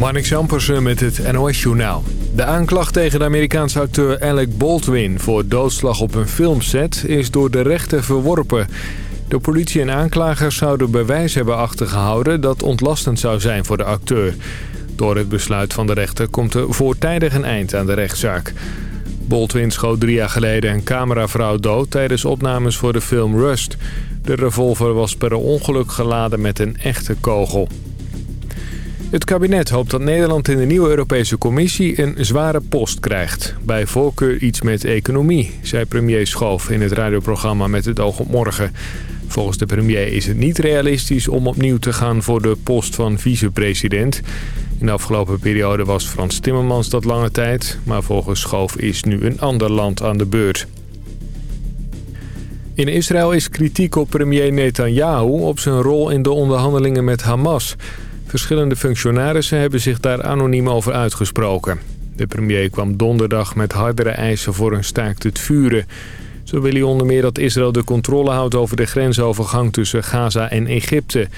Marnik Zampersen met het NOS-journaal. De aanklacht tegen de Amerikaanse acteur Alec Baldwin... voor doodslag op een filmset is door de rechter verworpen. De politie en aanklagers zouden bewijs hebben achtergehouden... dat ontlastend zou zijn voor de acteur. Door het besluit van de rechter komt er voortijdig een eind aan de rechtszaak. Baldwin schoot drie jaar geleden een cameravrouw dood... tijdens opnames voor de film Rust. De revolver was per ongeluk geladen met een echte kogel. Het kabinet hoopt dat Nederland in de nieuwe Europese Commissie een zware post krijgt. Bij voorkeur iets met economie, zei premier Schoof in het radioprogramma Met het oog op morgen. Volgens de premier is het niet realistisch om opnieuw te gaan voor de post van vicepresident. In de afgelopen periode was Frans Timmermans dat lange tijd, maar volgens Schoof is nu een ander land aan de beurt. In Israël is kritiek op premier Netanyahu op zijn rol in de onderhandelingen met Hamas... Verschillende functionarissen hebben zich daar anoniem over uitgesproken. De premier kwam donderdag met hardere eisen voor een staakt het vuren. Zo wil hij onder meer dat Israël de controle houdt over de grensovergang tussen Gaza en Egypte.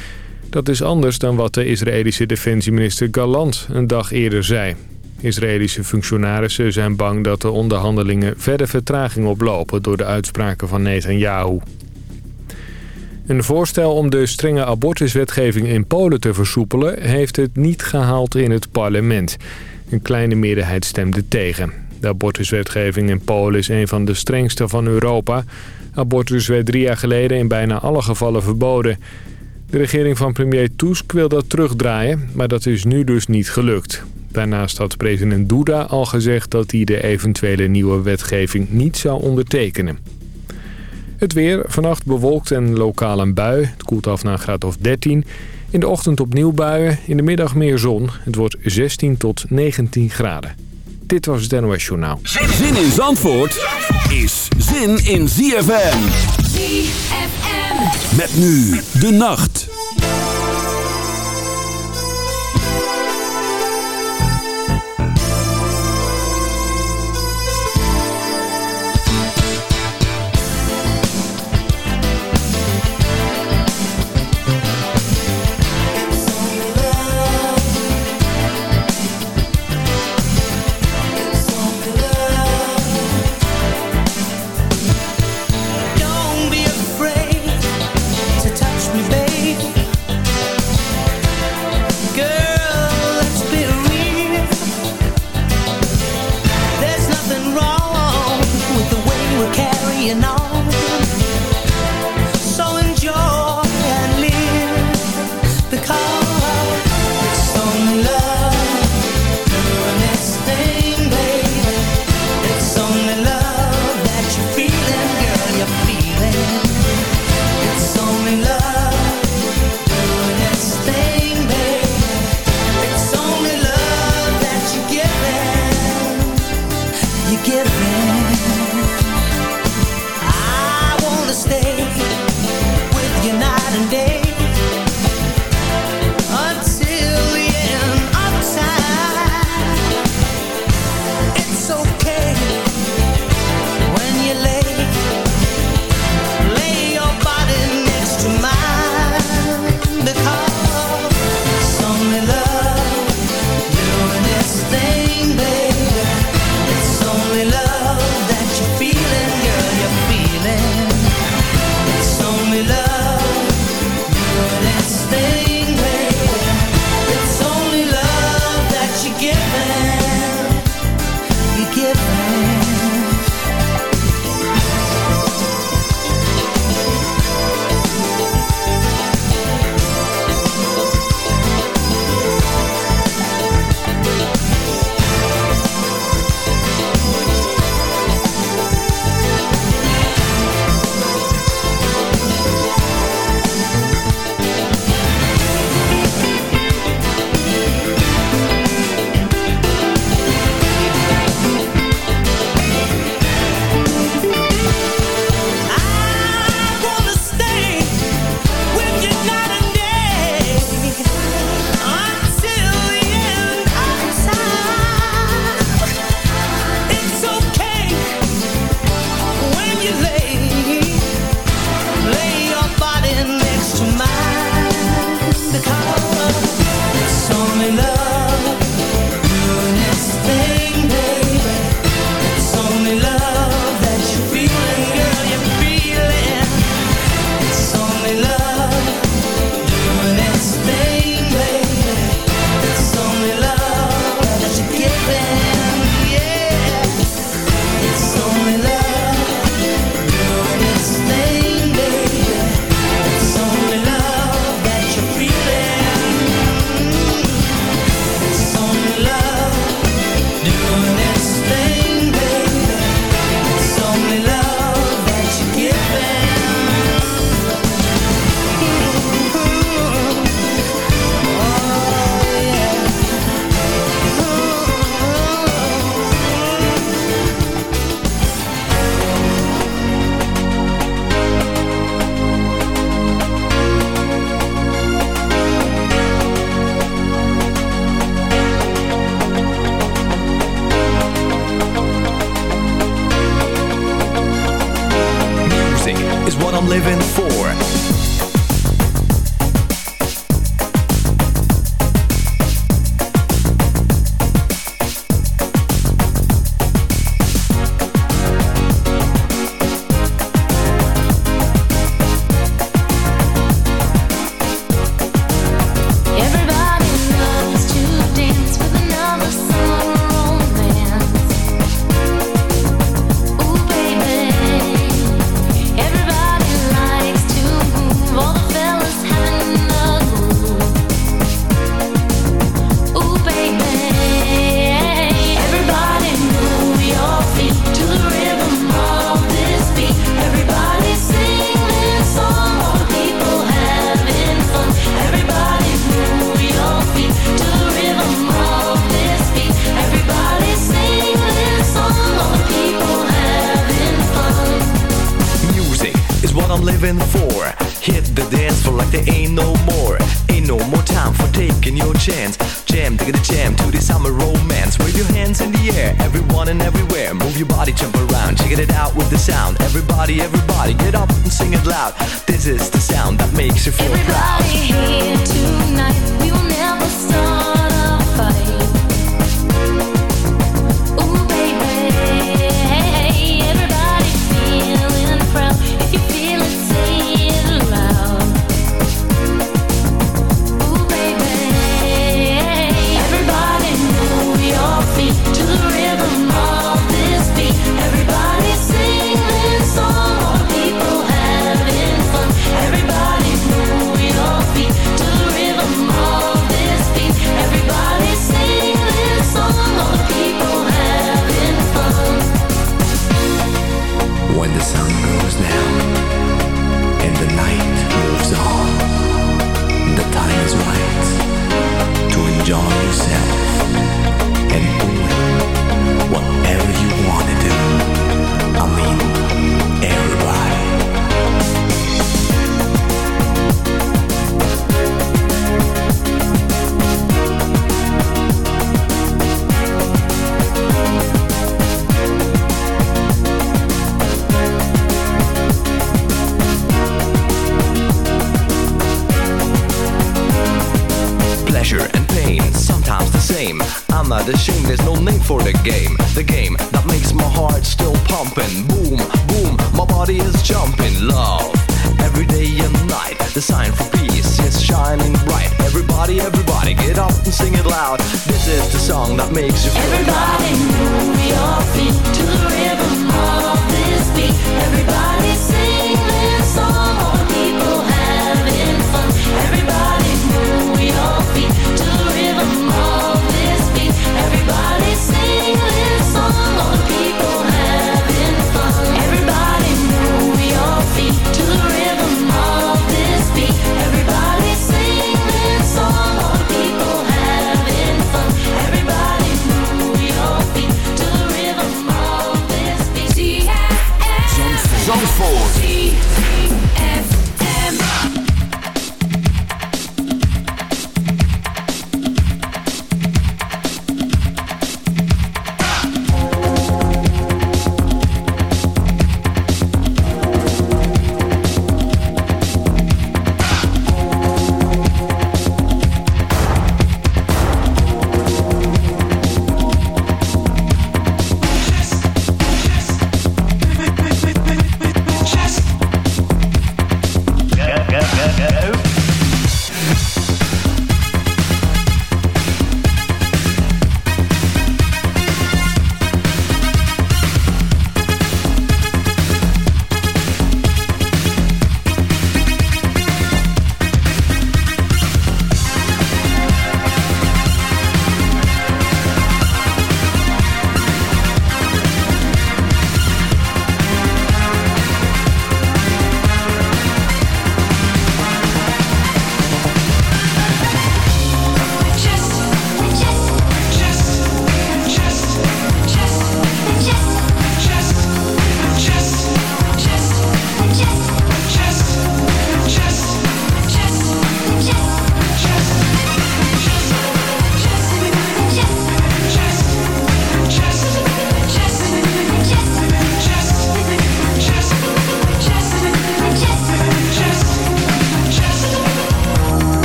Dat is anders dan wat de Israëlische defensieminister Galant een dag eerder zei. Israëlische functionarissen zijn bang dat de onderhandelingen verder vertraging oplopen door de uitspraken van Netanyahu. Een voorstel om de strenge abortuswetgeving in Polen te versoepelen... heeft het niet gehaald in het parlement. Een kleine meerderheid stemde tegen. De abortuswetgeving in Polen is een van de strengste van Europa. Abortus werd drie jaar geleden in bijna alle gevallen verboden. De regering van premier Tusk wil dat terugdraaien, maar dat is nu dus niet gelukt. Daarnaast had president Duda al gezegd dat hij de eventuele nieuwe wetgeving niet zou ondertekenen. Het weer, vannacht bewolkt en lokaal een bui. Het koelt af naar een graad of 13. In de ochtend opnieuw buien, in de middag meer zon. Het wordt 16 tot 19 graden. Dit was het NOS Journaal. Zin in Zandvoort is zin in ZFM. ZFM. Met nu de nacht.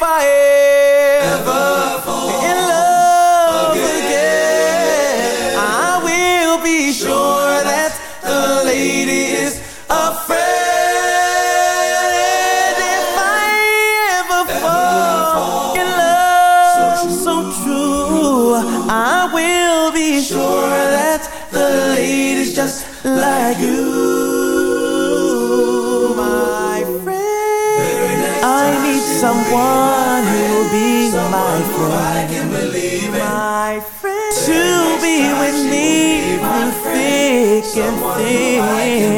If I ever fall in love again, I will be sure that the lady is a friend. If I ever fall in love so true, I will be sure that the lady's just like you, my friend. I need someone thick and thin.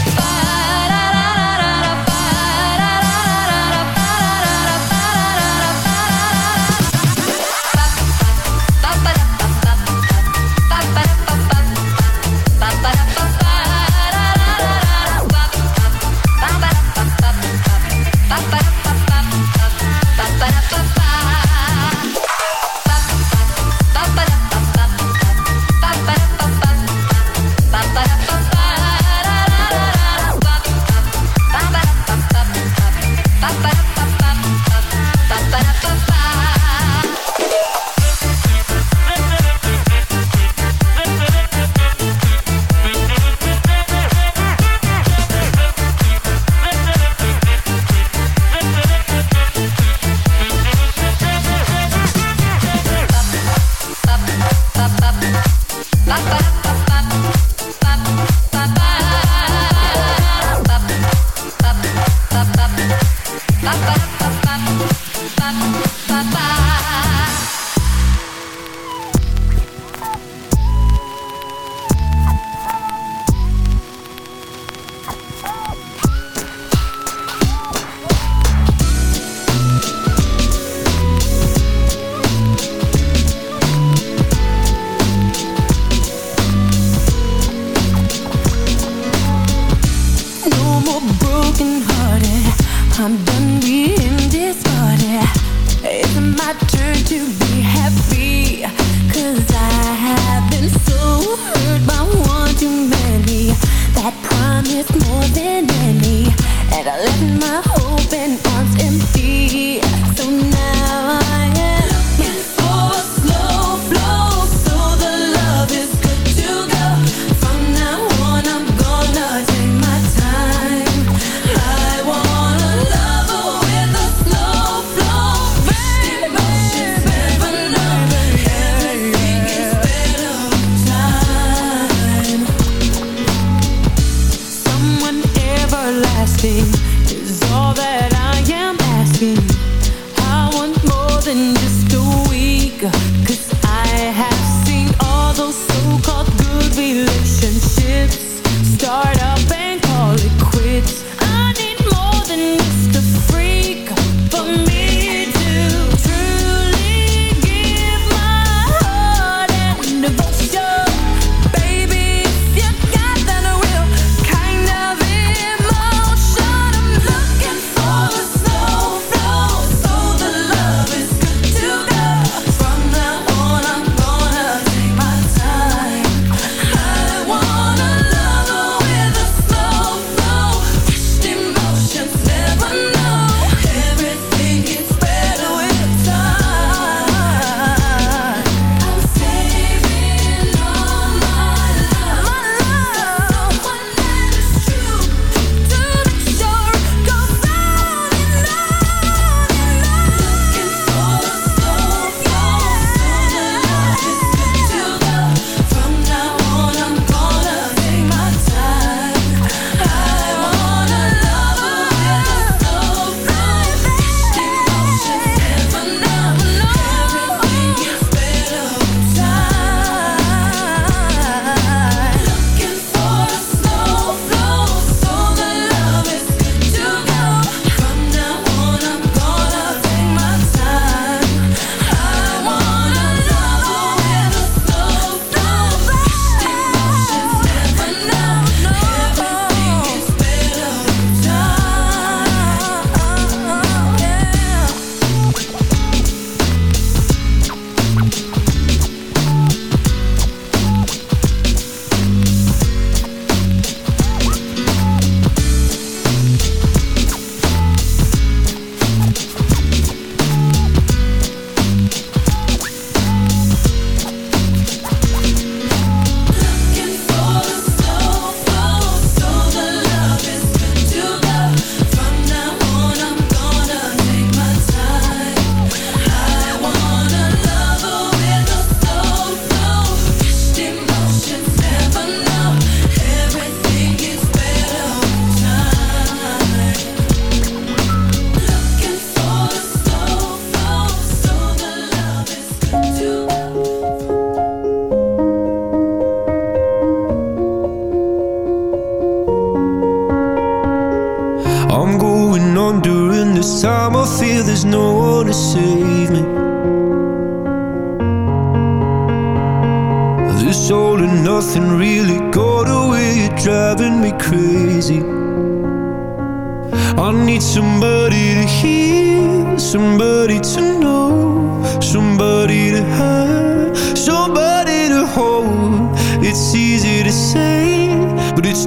my turn to be happy. Cause I have been so hurt by one too many that promised more than any. And I left my hope and arms empty. So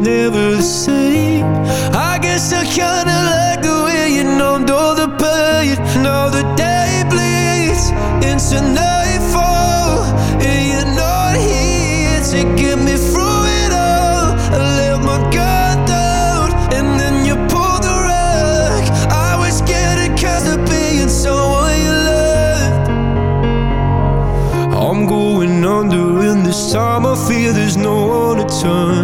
never the same. I guess I kinda like the way you numbed all the pain. Now the day bleeds into nightfall And you're not here to get me through it all. I let my guard down and then you pulled the rug. I was getting cast of being someone you loved. I'm going under and this time. I fear there's no one to turn.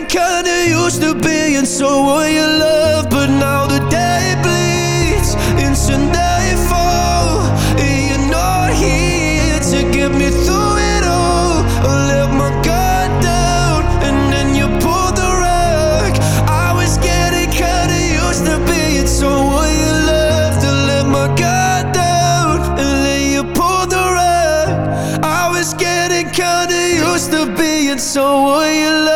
getting kinda used to being someone you love But now the day bleeds into nightfall And you're not here to get me through it all. I let my guard down and then you pulled the rug. I was getting kinda used to being someone you loved I let my guard down and then you pulled the rug. I was getting kinda used to being someone you loved